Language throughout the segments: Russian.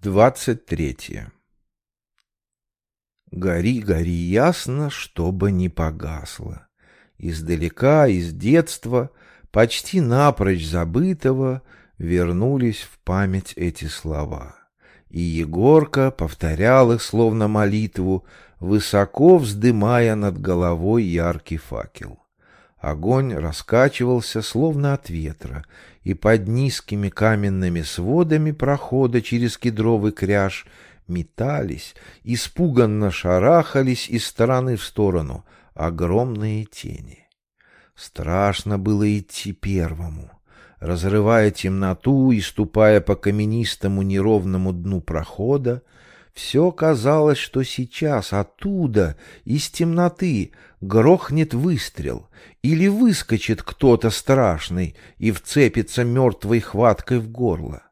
двадцать третье. Гори, гори ясно, чтобы не погасло. Издалека, из детства, почти напрочь забытого, вернулись в память эти слова. И Егорка повторял их словно молитву, высоко вздымая над головой яркий факел. Огонь раскачивался, словно от ветра, и под низкими каменными сводами прохода через кедровый кряж метались, испуганно шарахались из стороны в сторону огромные тени. Страшно было идти первому, разрывая темноту и ступая по каменистому неровному дну прохода, все казалось, что сейчас оттуда, из темноты, грохнет выстрел, или выскочит кто-то страшный и вцепится мертвой хваткой в горло.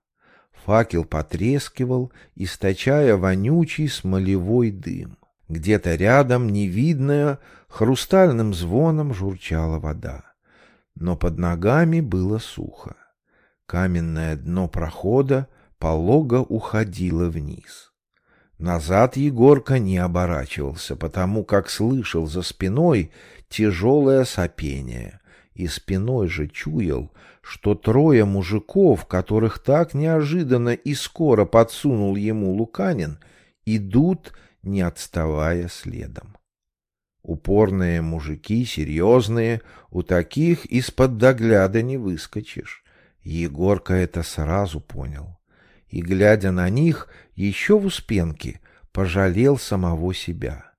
Факел потрескивал, источая вонючий смолевой дым. Где-то рядом, невидная, хрустальным звоном журчала вода. Но под ногами было сухо. Каменное дно прохода полого уходило вниз. Назад Егорка не оборачивался, потому как слышал за спиной тяжелое сопение, и спиной же чуял, что трое мужиков, которых так неожиданно и скоро подсунул ему Луканин, идут, не отставая следом. Упорные мужики, серьезные, у таких из-под догляда не выскочишь. Егорка это сразу понял и, глядя на них, еще в успенке, пожалел самого себя.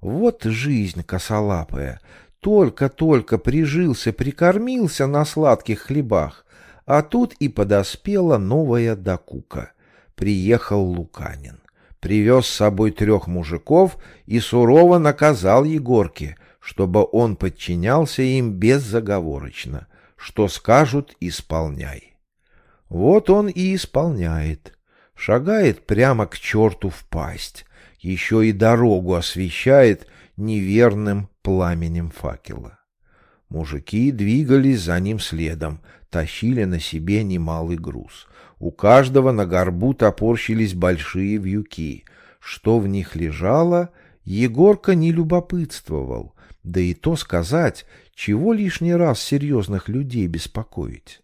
Вот жизнь косолапая, только-только прижился, прикормился на сладких хлебах, а тут и подоспела новая докука. Приехал Луканин, привез с собой трех мужиков и сурово наказал Егорке, чтобы он подчинялся им беззаговорочно. Что скажут, исполняй. Вот он и исполняет. Шагает прямо к черту в пасть. Еще и дорогу освещает неверным пламенем факела. Мужики двигались за ним следом, тащили на себе немалый груз. У каждого на горбу топорщились большие вьюки. Что в них лежало, Егорка не любопытствовал, да и то сказать, чего лишний раз серьезных людей беспокоить.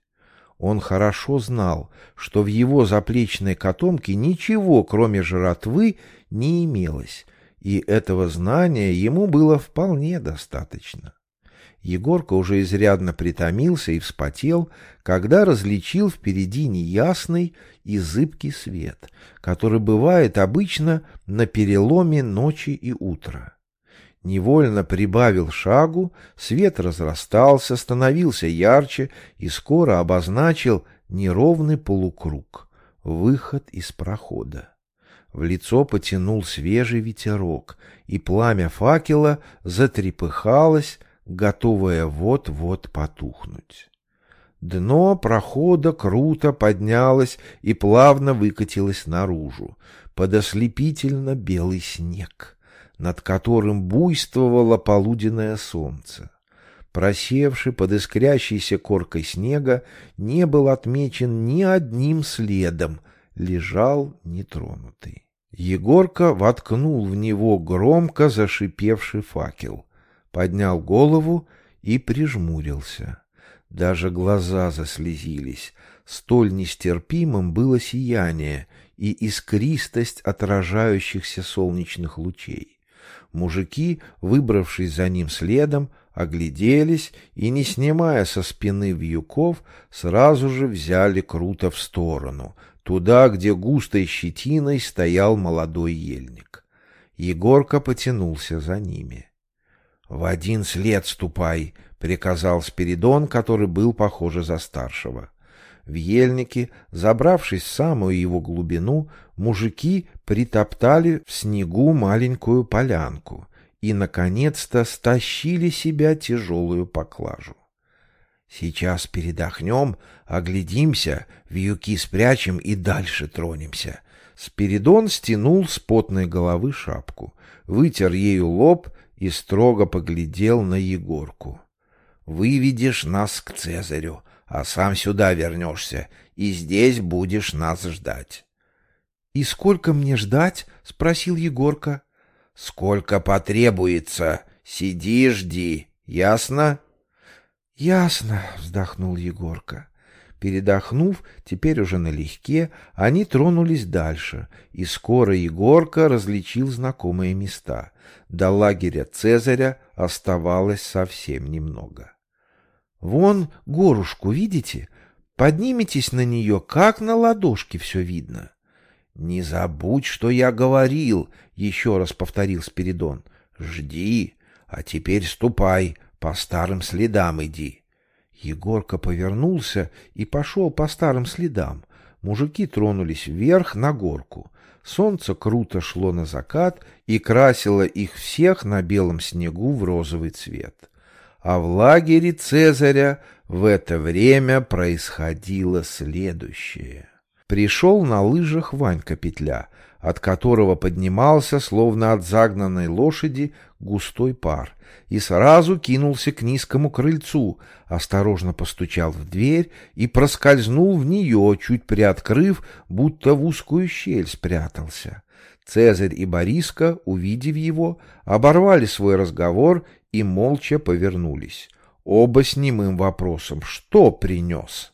Он хорошо знал, что в его заплечной котомке ничего, кроме жратвы, не имелось, и этого знания ему было вполне достаточно. Егорка уже изрядно притомился и вспотел, когда различил впереди неясный и зыбкий свет, который бывает обычно на переломе ночи и утра. Невольно прибавил шагу, свет разрастался, становился ярче и скоро обозначил неровный полукруг, выход из прохода. В лицо потянул свежий ветерок, и пламя факела затрепыхалось, готовое вот-вот потухнуть. Дно прохода круто поднялось и плавно выкатилось наружу, под ослепительно белый снег над которым буйствовало полуденное солнце. Просевший под искрящейся коркой снега не был отмечен ни одним следом, лежал нетронутый. Егорка воткнул в него громко зашипевший факел, поднял голову и прижмурился. Даже глаза заслезились, столь нестерпимым было сияние и искристость отражающихся солнечных лучей. Мужики, выбравшись за ним следом, огляделись и, не снимая со спины вьюков, сразу же взяли круто в сторону, туда, где густой щетиной стоял молодой ельник. Егорка потянулся за ними. — В один след ступай, — приказал Спиридон, который был, похоже, за старшего. В ельнике, забравшись в самую его глубину, мужики притоптали в снегу маленькую полянку и, наконец-то, стащили себя тяжелую поклажу. Сейчас передохнем, оглядимся, вьюки спрячем и дальше тронемся. Спиридон стянул с потной головы шапку, вытер ею лоб и строго поглядел на Егорку. — Выведешь нас к Цезарю, а сам сюда вернешься, и здесь будешь нас ждать. «И сколько мне ждать?» — спросил Егорка. «Сколько потребуется. Сиди, жди. Ясно?» «Ясно», — вздохнул Егорка. Передохнув, теперь уже налегке, они тронулись дальше, и скоро Егорка различил знакомые места. До лагеря Цезаря оставалось совсем немного. «Вон горушку видите? Подниметесь на нее, как на ладошке все видно». «Не забудь, что я говорил», — еще раз повторил Спиридон. «Жди, а теперь ступай, по старым следам иди». Егорка повернулся и пошел по старым следам. Мужики тронулись вверх на горку. Солнце круто шло на закат и красило их всех на белом снегу в розовый цвет. А в лагере Цезаря в это время происходило следующее. Пришел на лыжах Ванька Петля, от которого поднимался, словно от загнанной лошади, густой пар, и сразу кинулся к низкому крыльцу, осторожно постучал в дверь и проскользнул в нее, чуть приоткрыв, будто в узкую щель спрятался. Цезарь и Бориска, увидев его, оборвали свой разговор и молча повернулись. Оба с немым вопросом «Что принес?»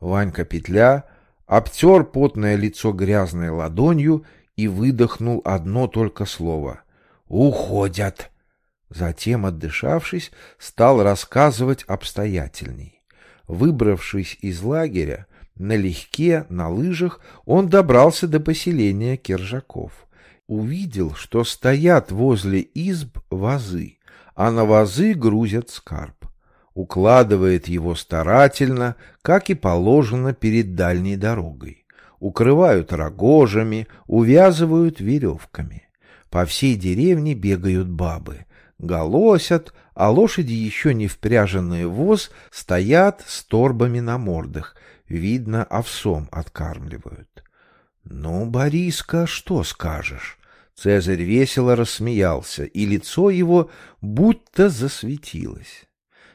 Ванька Петля обтер потное лицо грязной ладонью и выдохнул одно только слово «Уходят!» Затем, отдышавшись, стал рассказывать обстоятельней. Выбравшись из лагеря, налегке, на лыжах, он добрался до поселения Киржаков. Увидел, что стоят возле изб вазы, а на вазы грузят скарб. Укладывает его старательно, как и положено перед дальней дорогой. Укрывают рогожами, увязывают веревками. По всей деревне бегают бабы, голосят, а лошади, еще не впряженные в воз, стоят с торбами на мордах, видно, овсом откармливают. — Ну, Бориска, что скажешь? Цезарь весело рассмеялся, и лицо его будто засветилось. —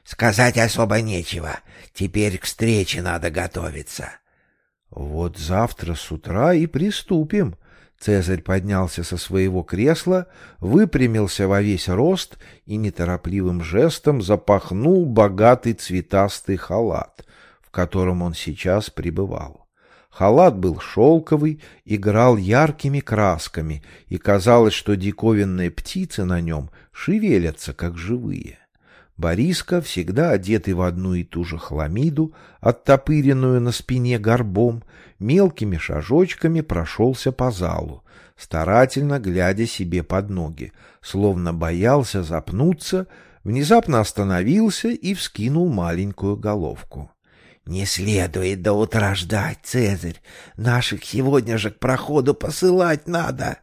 Сказать особо нечего. Теперь к встрече надо готовиться. — Вот завтра с утра и приступим, Цезарь поднялся со своего кресла, выпрямился во весь рост и неторопливым жестом запахнул богатый цветастый халат, в котором он сейчас пребывал. Халат был шелковый, играл яркими красками, и казалось, что диковинные птицы на нем шевелятся, как живые. Бориска, всегда одетый в одну и ту же хламиду, оттопыренную на спине горбом, мелкими шажочками прошелся по залу, старательно глядя себе под ноги, словно боялся запнуться, внезапно остановился и вскинул маленькую головку. — Не следует до утра ждать, Цезарь. Наших сегодня же к проходу посылать надо.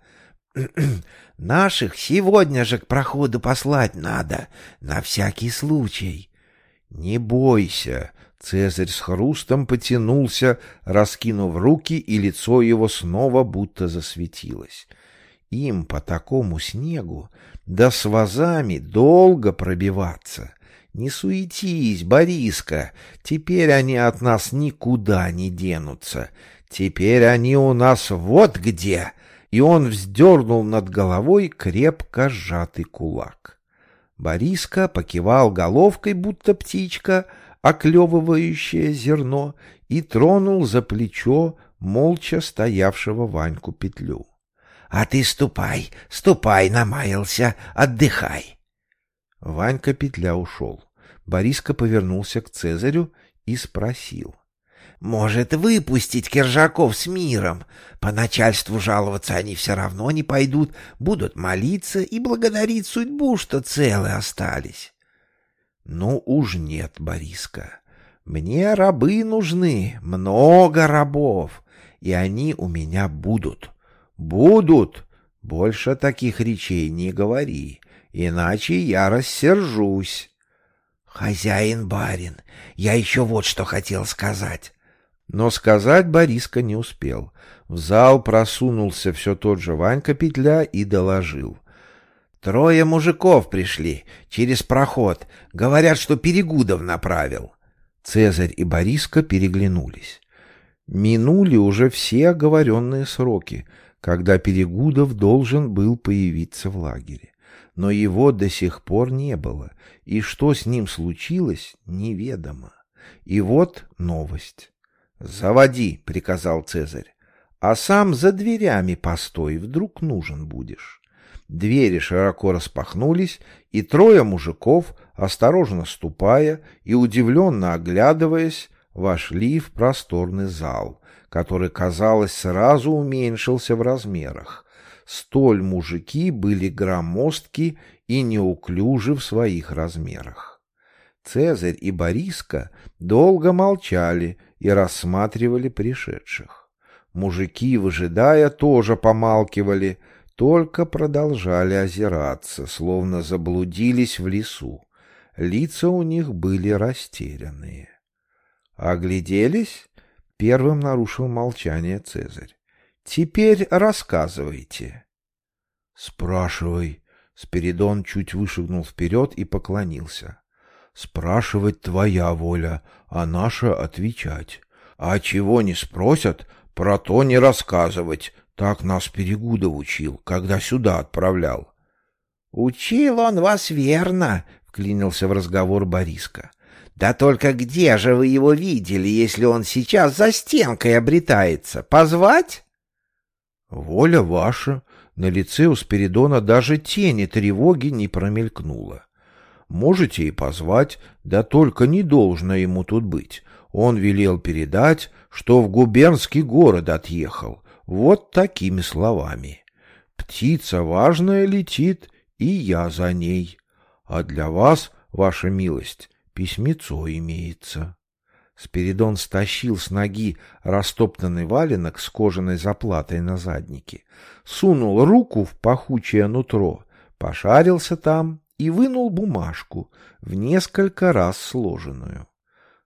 Наших сегодня же к проходу послать надо, на всякий случай. — Не бойся, Цезарь с хрустом потянулся, раскинув руки, и лицо его снова будто засветилось. Им по такому снегу, да с вазами долго пробиваться. Не суетись, Бориска, теперь они от нас никуда не денутся. Теперь они у нас вот где. И он вздернул над головой крепко сжатый кулак. Бориска покивал головкой, будто птичка, оклевывающее зерно, и тронул за плечо молча стоявшего Ваньку петлю. — А ты ступай, ступай, намаялся, отдыхай. Ванька петля ушел. Бориска повернулся к Цезарю и спросил. — Может, выпустить Киржаков с миром? По начальству жаловаться они все равно не пойдут, будут молиться и благодарить судьбу, что целы остались. Ну уж нет, Бориска. Мне рабы нужны, много рабов, и они у меня будут. Будут. Больше таких речей не говори, иначе я рассержусь. Хозяин-барин, я еще вот что хотел сказать. Но сказать Бориска не успел. В зал просунулся все тот же Ванька Петля и доложил. Трое мужиков пришли через проход. Говорят, что Перегудов направил. Цезарь и Бориска переглянулись. Минули уже все оговоренные сроки, когда Перегудов должен был появиться в лагере. Но его до сих пор не было, и что с ним случилось, неведомо. И вот новость. «Заводи», — приказал Цезарь, — «а сам за дверями постой, вдруг нужен будешь». Двери широко распахнулись, и трое мужиков, осторожно ступая и удивленно оглядываясь, вошли в просторный зал, который, казалось, сразу уменьшился в размерах. Столь мужики были громоздки и неуклюжи в своих размерах. Цезарь и Бориска долго молчали и рассматривали пришедших. Мужики, выжидая, тоже помалкивали, только продолжали озираться, словно заблудились в лесу. Лица у них были растерянные. Огляделись? Первым нарушил молчание Цезарь. Теперь рассказывайте. Спрашивай. Спиридон чуть вышагнул вперед и поклонился. Спрашивать твоя воля, а наша отвечать. А чего не спросят, про то не рассказывать. Так нас Перегудов учил, когда сюда отправлял. — Учил он вас верно, — вклинился в разговор Бориска. Да только где же вы его видели, если он сейчас за стенкой обретается? Позвать? Воля ваша. На лице у Спиридона даже тени тревоги не промелькнуло. Можете и позвать, да только не должно ему тут быть. Он велел передать, что в губернский город отъехал. Вот такими словами. Птица важная летит, и я за ней. А для вас, ваша милость, Письмецо имеется. Спиридон стащил с ноги растоптанный валенок с кожаной заплатой на заднике, сунул руку в пахучее нутро, пошарился там и вынул бумажку, в несколько раз сложенную.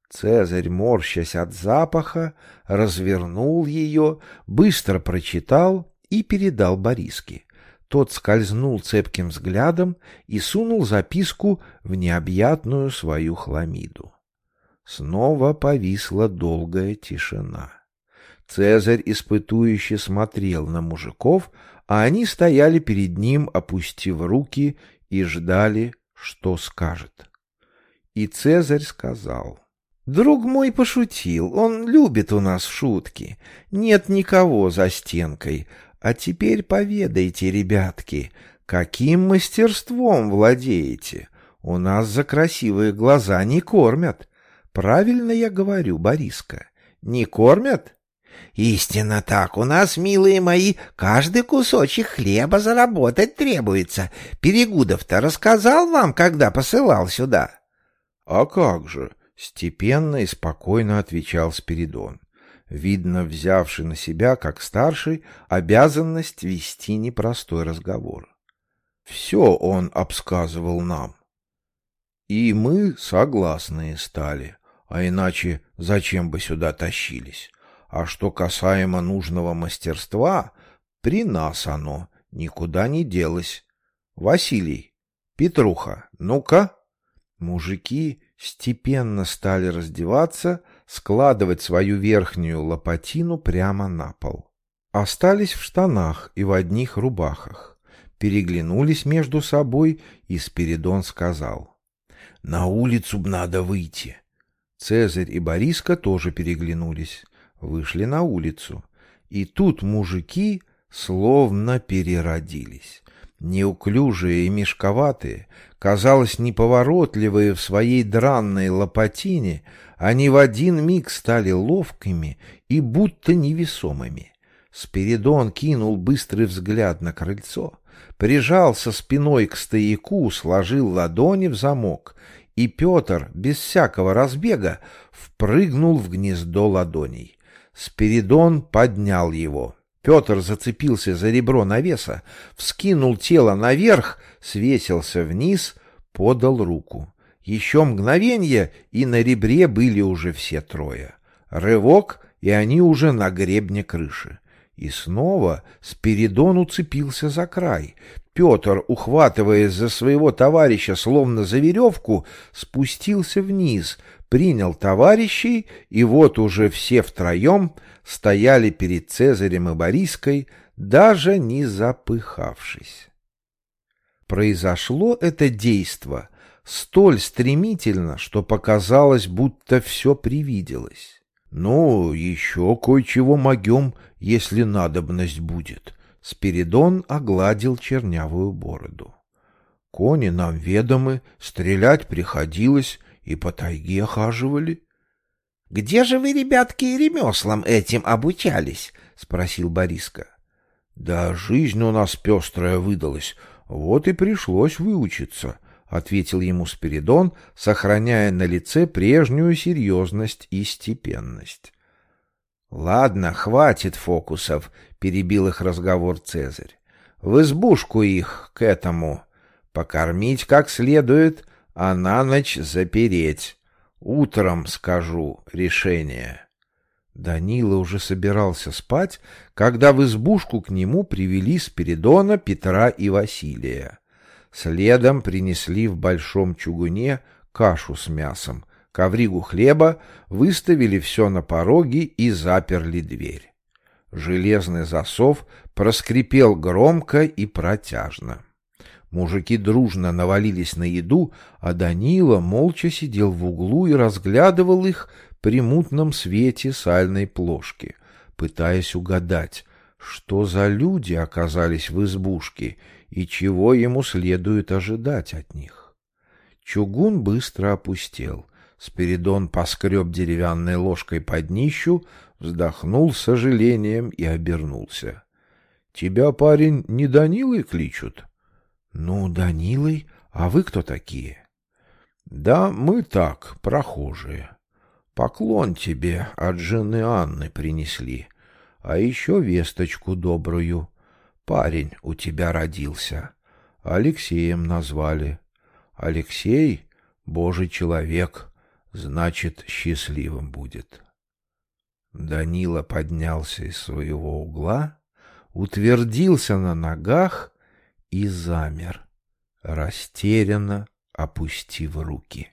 Цезарь, морщась от запаха, развернул ее, быстро прочитал и передал Бориске. Тот скользнул цепким взглядом и сунул записку в необъятную свою хламиду. Снова повисла долгая тишина. Цезарь испытующе смотрел на мужиков, а они стояли перед ним, опустив руки, и ждали, что скажет. И Цезарь сказал, «Друг мой пошутил, он любит у нас шутки. Нет никого за стенкой, а теперь поведайте, ребятки, каким мастерством владеете? У нас за красивые глаза не кормят. Правильно я говорю, Бориска? Не кормят? Истинно так. У нас, милые мои, каждый кусочек хлеба заработать требуется. Перегудов-то рассказал вам, когда посылал сюда? А как же? Степенно и спокойно отвечал Спиридон видно, взявший на себя, как старший, обязанность вести непростой разговор. Все он обсказывал нам. И мы согласные стали, а иначе зачем бы сюда тащились? А что касаемо нужного мастерства, при нас оно никуда не делось. Василий, Петруха, ну-ка. Мужики степенно стали раздеваться, складывать свою верхнюю лопатину прямо на пол. Остались в штанах и в одних рубахах. Переглянулись между собой, и Спиридон сказал. — На улицу б надо выйти. Цезарь и Бориска тоже переглянулись. Вышли на улицу. И тут мужики словно переродились. Неуклюжие и мешковатые, казалось, неповоротливые в своей дранной лопатине, они в один миг стали ловкими и будто невесомыми. Спиридон кинул быстрый взгляд на крыльцо, прижался спиной к стояку, сложил ладони в замок, и Петр, без всякого разбега, впрыгнул в гнездо ладоней. Спиридон поднял его. Петр зацепился за ребро навеса, вскинул тело наверх, свесился вниз, подал руку. Еще мгновенье, и на ребре были уже все трое. Рывок, и они уже на гребне крыши. И снова Спиридон уцепился за край. Петр, ухватываясь за своего товарища, словно за веревку, спустился вниз, принял товарищей, и вот уже все втроем стояли перед Цезарем и Бориской, даже не запыхавшись. Произошло это действо столь стремительно, что показалось, будто все привиделось. «Ну, еще кое-чего могем, если надобность будет», — Спиридон огладил чернявую бороду. «Кони нам ведомы, стрелять приходилось, и по тайге хаживали». «Где же вы, ребятки, ремеслам этим обучались?» — спросил Бориска. «Да жизнь у нас пестрая выдалась, вот и пришлось выучиться», — ответил ему Спиридон, сохраняя на лице прежнюю серьезность и степенность. «Ладно, хватит фокусов», — перебил их разговор Цезарь. «В избушку их к этому. Покормить как следует, а на ночь запереть. Утром скажу решение». Данила уже собирался спать, когда в избушку к нему привели Спиридона, Петра и Василия. Следом принесли в большом чугуне кашу с мясом, ковригу хлеба, выставили все на пороге и заперли дверь. Железный засов проскрипел громко и протяжно. Мужики дружно навалились на еду, а Данила молча сидел в углу и разглядывал их при мутном свете сальной плошки, пытаясь угадать, что за люди оказались в избушке и чего ему следует ожидать от них. Чугун быстро опустел. Спиридон поскреб деревянной ложкой под днищу, вздохнул с сожалением и обернулся. — Тебя, парень, не Данилой кличут? — Ну, Данилой. А вы кто такие? — Да мы так, прохожие. Поклон тебе от жены Анны принесли, а еще весточку добрую. Парень у тебя родился. Алексеем назвали. Алексей — Божий человек, значит, счастливым будет. Данила поднялся из своего угла, утвердился на ногах и замер, растерянно опустив руки.